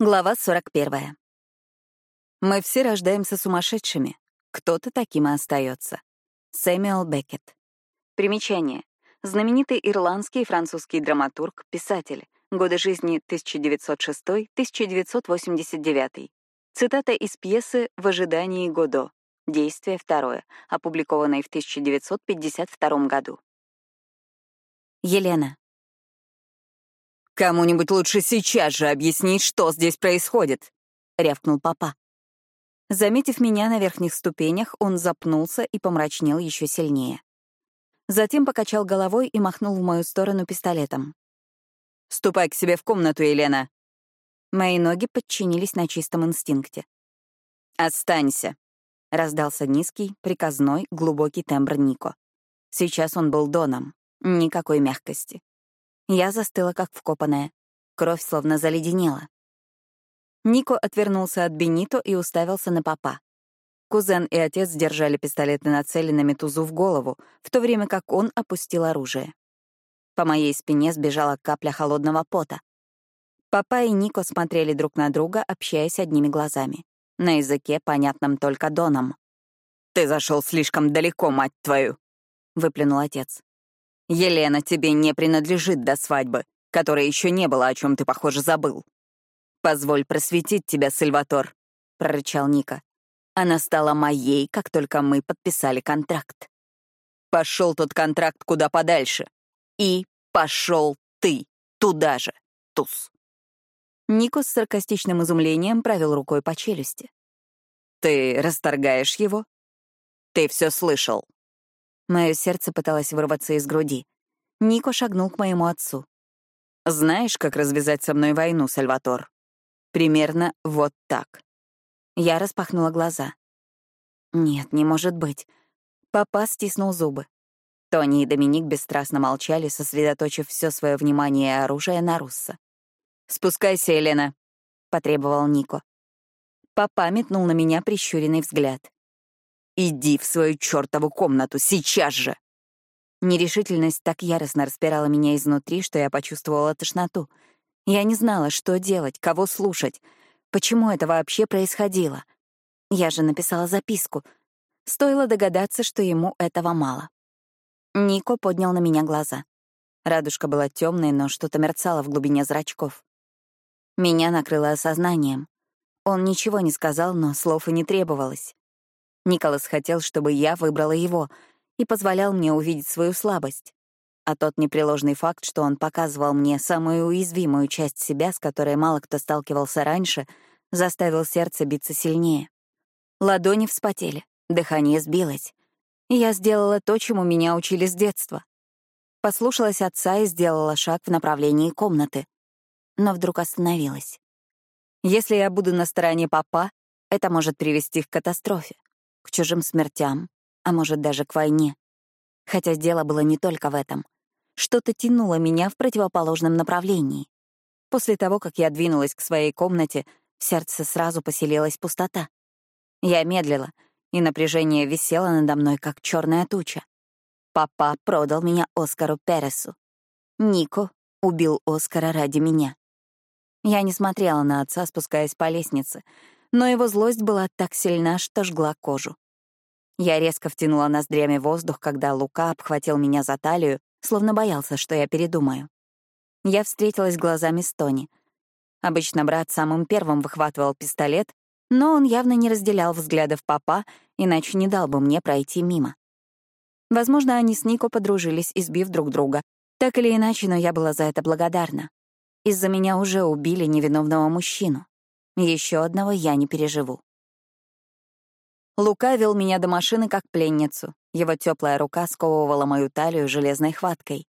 Глава 41. Мы все рождаемся сумасшедшими. Кто-то таким и остается. Сэмюэл Беккет. Примечание. Знаменитый ирландский и французский драматург, писатель. Годы жизни 1906-1989. Цитата из пьесы «В ожидании Годо». Действие второе, опубликованной в 1952 году. Елена. «Кому-нибудь лучше сейчас же объяснить, что здесь происходит», — рявкнул папа. Заметив меня на верхних ступенях, он запнулся и помрачнел еще сильнее. Затем покачал головой и махнул в мою сторону пистолетом. «Ступай к себе в комнату, Елена». Мои ноги подчинились на чистом инстинкте. «Останься», — раздался низкий, приказной, глубокий тембр Нико. Сейчас он был доном. Никакой мягкости. Я застыла, как вкопанная. Кровь словно заледенела. Нико отвернулся от Бенито и уставился на папа. Кузен и отец держали пистолеты нацеленными Тузу в голову, в то время как он опустил оружие. По моей спине сбежала капля холодного пота. Папа и Нико смотрели друг на друга, общаясь одними глазами. На языке, понятном только Доном. «Ты зашел слишком далеко, мать твою!» — выплюнул отец. Елена тебе не принадлежит до свадьбы, которой еще не было, о чем ты, похоже, забыл. Позволь просветить тебя, Сальватор, — прорычал Ника. Она стала моей, как только мы подписали контракт. Пошел тот контракт куда подальше. И пошел ты туда же, туз. Нико с саркастичным изумлением провел рукой по челюсти. «Ты расторгаешь его?» «Ты все слышал. Мое сердце пыталось вырваться из груди. Нико шагнул к моему отцу. «Знаешь, как развязать со мной войну, Сальватор? Примерно вот так». Я распахнула глаза. «Нет, не может быть». Папа стиснул зубы. Тони и Доминик бесстрастно молчали, сосредоточив все свое внимание и оружие на Русса. «Спускайся, Елена», — потребовал Нико. Папа метнул на меня прищуренный взгляд. Иди в свою чертову комнату, сейчас же!» Нерешительность так яростно распирала меня изнутри, что я почувствовала тошноту. Я не знала, что делать, кого слушать, почему это вообще происходило. Я же написала записку. Стоило догадаться, что ему этого мало. Нико поднял на меня глаза. Радужка была темной, но что-то мерцало в глубине зрачков. Меня накрыло осознанием. Он ничего не сказал, но слов и не требовалось. Николас хотел, чтобы я выбрала его и позволял мне увидеть свою слабость. А тот непреложный факт, что он показывал мне самую уязвимую часть себя, с которой мало кто сталкивался раньше, заставил сердце биться сильнее. Ладони вспотели, дыхание сбилось. Я сделала то, чему меня учили с детства. Послушалась отца и сделала шаг в направлении комнаты. Но вдруг остановилась. Если я буду на стороне папа, это может привести к катастрофе к чужим смертям, а может даже к войне. Хотя дело было не только в этом. Что-то тянуло меня в противоположном направлении. После того, как я двинулась к своей комнате, в сердце сразу поселилась пустота. Я медлила, и напряжение висело надо мной, как черная туча. Папа продал меня Оскару Пересу. Нико убил Оскара ради меня. Я не смотрела на отца, спускаясь по лестнице, но его злость была так сильна, что жгла кожу. Я резко втянула ноздрями воздух, когда Лука обхватил меня за талию, словно боялся, что я передумаю. Я встретилась глазами с Тони. Обычно брат самым первым выхватывал пистолет, но он явно не разделял взглядов папа, иначе не дал бы мне пройти мимо. Возможно, они с Нико подружились, избив друг друга. Так или иначе, но я была за это благодарна. Из-за меня уже убили невиновного мужчину. Еще одного я не переживу. Лука вел меня до машины как пленницу. Его теплая рука сковывала мою талию железной хваткой.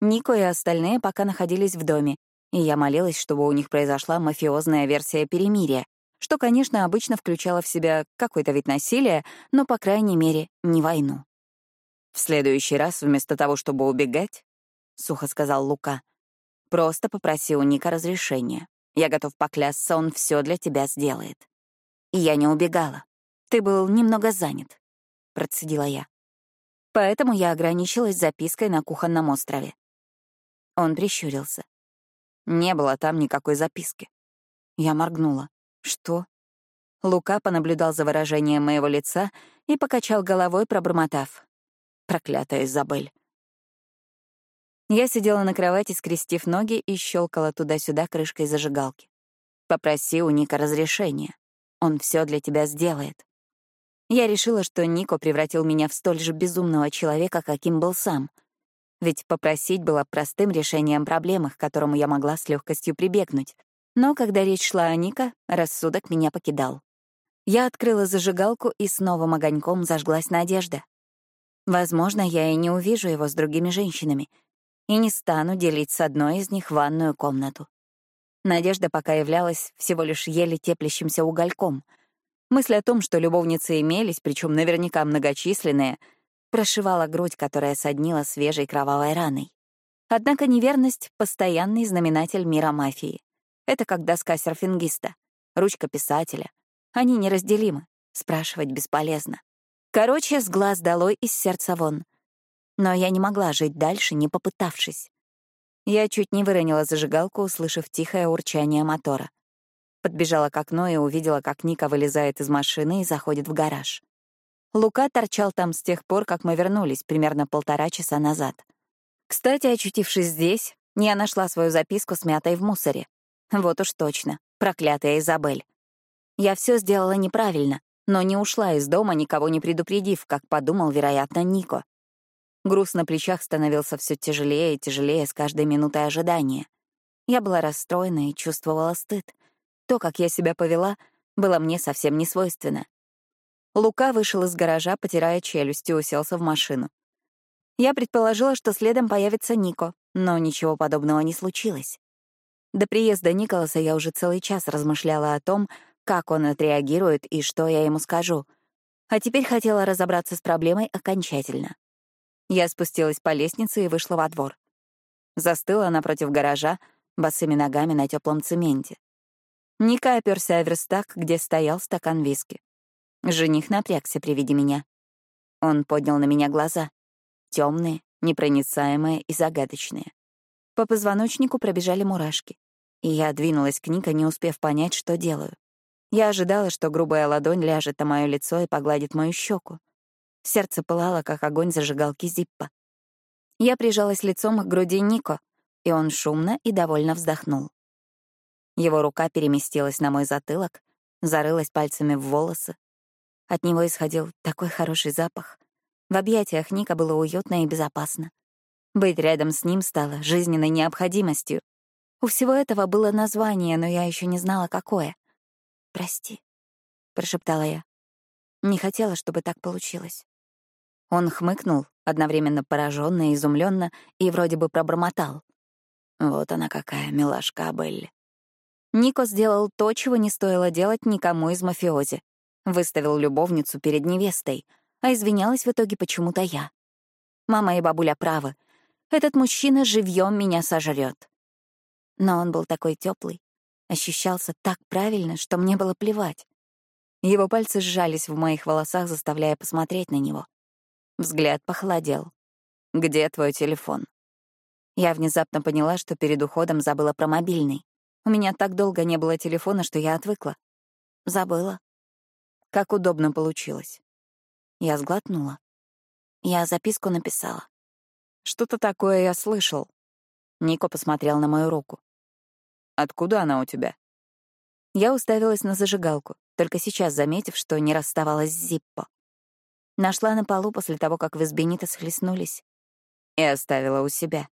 Нико и остальные пока находились в доме, и я молилась, чтобы у них произошла мафиозная версия перемирия, что, конечно, обычно включало в себя какой-то вид насилия, но, по крайней мере, не войну. «В следующий раз, вместо того, чтобы убегать, — сухо сказал Лука, — просто попроси у Ника разрешения. Я готов поклясться, он все для тебя сделает. И я не убегала. Ты был немного занят, — процедила я. Поэтому я ограничилась запиской на кухонном острове. Он прищурился. Не было там никакой записки. Я моргнула. «Что?» Лука понаблюдал за выражением моего лица и покачал головой, пробормотав. «Проклятая Изабель». Я сидела на кровати, скрестив ноги и щелкала туда-сюда крышкой зажигалки. Попроси у Ника разрешения. Он все для тебя сделает. Я решила, что Нико превратил меня в столь же безумного человека, каким был сам. Ведь попросить было простым решением проблемы, к которому я могла с легкостью прибегнуть. Но когда речь шла о Ника, рассудок меня покидал. Я открыла зажигалку, и с новым огоньком зажглась надежда. Возможно, я и не увижу его с другими женщинами, и не стану делить с одной из них ванную комнату. Надежда пока являлась всего лишь еле теплящимся угольком. Мысль о том, что любовницы имелись, причем наверняка многочисленные, прошивала грудь, которая соднила свежей кровавой раной. Однако неверность — постоянный знаменатель мира мафии. Это как доска серфингиста, ручка писателя. Они неразделимы, спрашивать бесполезно. Короче, с глаз долой из сердца вон. Но я не могла жить дальше, не попытавшись. Я чуть не выронила зажигалку, услышав тихое урчание мотора. Подбежала к окну и увидела, как Ника вылезает из машины и заходит в гараж. Лука торчал там с тех пор, как мы вернулись, примерно полтора часа назад. Кстати, очутившись здесь, я нашла свою записку, смятой в мусоре. Вот уж точно, проклятая Изабель. Я все сделала неправильно, но не ушла из дома, никого не предупредив, как подумал, вероятно, Нико. Груз на плечах становился все тяжелее и тяжелее с каждой минутой ожидания. Я была расстроена и чувствовала стыд. То, как я себя повела, было мне совсем не свойственно. Лука вышел из гаража, потирая челюсть, и уселся в машину. Я предположила, что следом появится Нико, но ничего подобного не случилось. До приезда Николаса я уже целый час размышляла о том, как он отреагирует и что я ему скажу. А теперь хотела разобраться с проблемой окончательно. Я спустилась по лестнице и вышла во двор. Застыла напротив гаража, босыми ногами на теплом цементе. Ника оперся о верстак, где стоял стакан виски. Жених напрягся при виде меня. Он поднял на меня глаза. темные, непроницаемые и загадочные. По позвоночнику пробежали мурашки. И я двинулась к Ника, не успев понять, что делаю. Я ожидала, что грубая ладонь ляжет на мое лицо и погладит мою щеку. Сердце пылало, как огонь зажигалки Зиппа. Я прижалась лицом к груди Нико, и он шумно и довольно вздохнул. Его рука переместилась на мой затылок, зарылась пальцами в волосы. От него исходил такой хороший запах. В объятиях Ника было уютно и безопасно. Быть рядом с ним стало жизненной необходимостью. У всего этого было название, но я еще не знала, какое. «Прости», — прошептала я. Не хотела, чтобы так получилось. Он хмыкнул, одновременно пораженно и изумленно, и вроде бы пробормотал. Вот она какая, милашка Абелли. Нико сделал то, чего не стоило делать никому из мафиози. Выставил любовницу перед невестой, а извинялась в итоге почему-то я. Мама и бабуля правы. Этот мужчина живьем меня сожрет. Но он был такой теплый, ощущался так правильно, что мне было плевать. Его пальцы сжались в моих волосах, заставляя посмотреть на него. Взгляд похолодел. «Где твой телефон?» Я внезапно поняла, что перед уходом забыла про мобильный. У меня так долго не было телефона, что я отвыкла. Забыла. Как удобно получилось. Я сглотнула. Я записку написала. Что-то такое я слышал. Нико посмотрел на мою руку. Откуда она у тебя? Я уставилась на зажигалку, только сейчас заметив, что не расставалась с Зиппо. Нашла на полу после того, как вы с Бенито схлестнулись. И оставила у себя.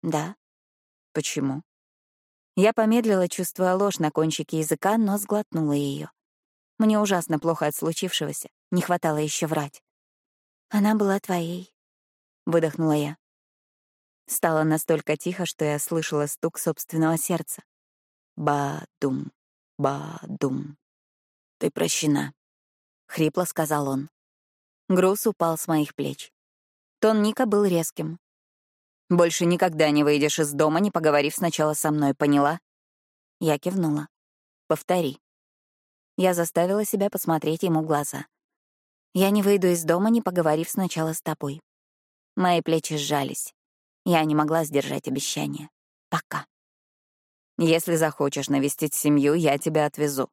Да. Почему? Я помедлила, чувствуя ложь на кончике языка, но сглотнула ее. Мне ужасно плохо от случившегося, не хватало еще врать. Она была твоей, выдохнула я. Стало настолько тихо, что я слышала стук собственного сердца. Ба-дум, ба-дум. Ты прощена, хрипло сказал он. Груз упал с моих плеч. Тон Ника был резким. «Больше никогда не выйдешь из дома, не поговорив сначала со мной, поняла?» Я кивнула. «Повтори». Я заставила себя посмотреть ему в глаза. «Я не выйду из дома, не поговорив сначала с тобой». Мои плечи сжались. Я не могла сдержать обещание. Пока. Если захочешь навестить семью, я тебя отвезу».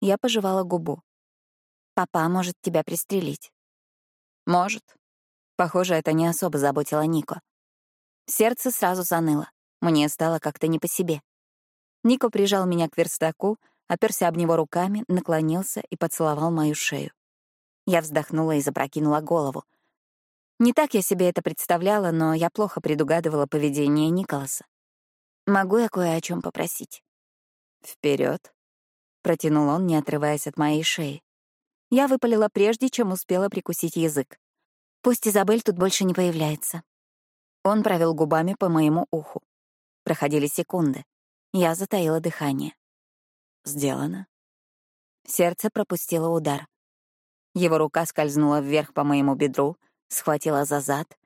Я пожевала губу. «Папа может тебя пристрелить». «Может». Похоже, это не особо заботило Нико. Сердце сразу заныло. Мне стало как-то не по себе. Нико прижал меня к верстаку, оперся об него руками, наклонился и поцеловал мою шею. Я вздохнула и запрокинула голову. Не так я себе это представляла, но я плохо предугадывала поведение Николаса. «Могу я кое о чем попросить?» Вперед, протянул он, не отрываясь от моей шеи. Я выпалила прежде, чем успела прикусить язык. «Пусть Изабель тут больше не появляется». Он провел губами по моему уху. Проходили секунды. Я затаила дыхание. Сделано. Сердце пропустило удар. Его рука скользнула вверх по моему бедру, схватила за зад.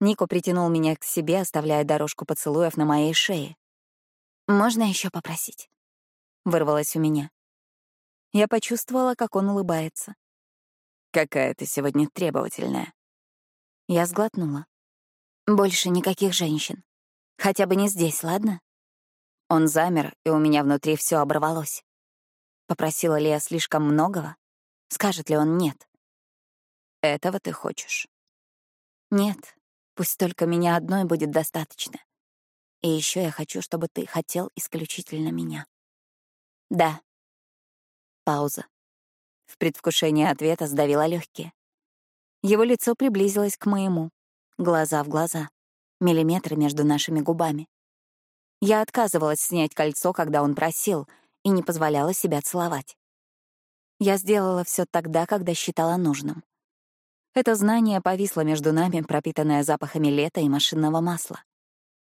Нико притянул меня к себе, оставляя дорожку поцелуев на моей шее. «Можно еще попросить?» — вырвалось у меня. Я почувствовала, как он улыбается. «Какая ты сегодня требовательная». Я сглотнула. «Больше никаких женщин. Хотя бы не здесь, ладно?» Он замер, и у меня внутри все оборвалось. Попросила ли я слишком многого? Скажет ли он «нет»? Этого ты хочешь? Нет, пусть только меня одной будет достаточно. И еще я хочу, чтобы ты хотел исключительно меня. Да. Пауза. В предвкушении ответа сдавила легкие. Его лицо приблизилось к моему, глаза в глаза, миллиметры между нашими губами. Я отказывалась снять кольцо, когда он просил, и не позволяла себя целовать. Я сделала все тогда, когда считала нужным. Это знание повисло между нами, пропитанное запахами лета и машинного масла.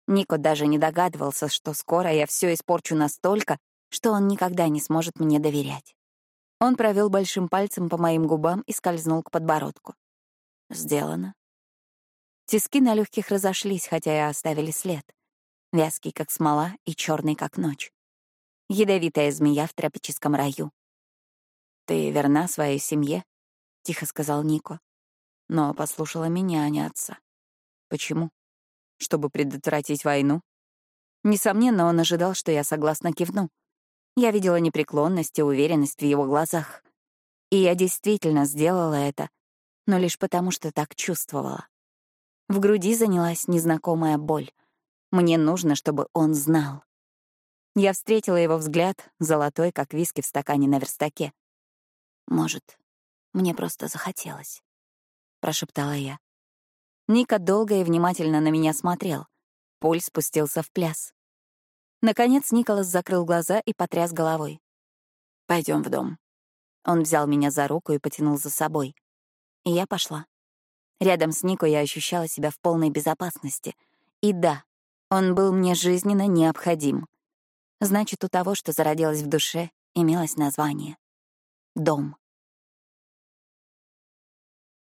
Нико даже не догадывался, что скоро я все испорчу настолько, что он никогда не сможет мне доверять. Он провел большим пальцем по моим губам и скользнул к подбородку. Сделано. Тиски на легких разошлись, хотя и оставили след. Вязкий, как смола, и черный, как ночь. Ядовитая змея в тропическом раю. «Ты верна своей семье?» — тихо сказал Нико но послушала меня, а не отца. Почему? Чтобы предотвратить войну? Несомненно, он ожидал, что я согласно кивну. Я видела непреклонность и уверенность в его глазах. И я действительно сделала это, но лишь потому, что так чувствовала. В груди занялась незнакомая боль. Мне нужно, чтобы он знал. Я встретила его взгляд, золотой, как виски в стакане на верстаке. Может, мне просто захотелось прошептала я. Ника долго и внимательно на меня смотрел. Пульс спустился в пляс. Наконец Николас закрыл глаза и потряс головой. Пойдем в дом». Он взял меня за руку и потянул за собой. И я пошла. Рядом с Нико я ощущала себя в полной безопасности. И да, он был мне жизненно необходим. Значит, у того, что зародилось в душе, имелось название — дом.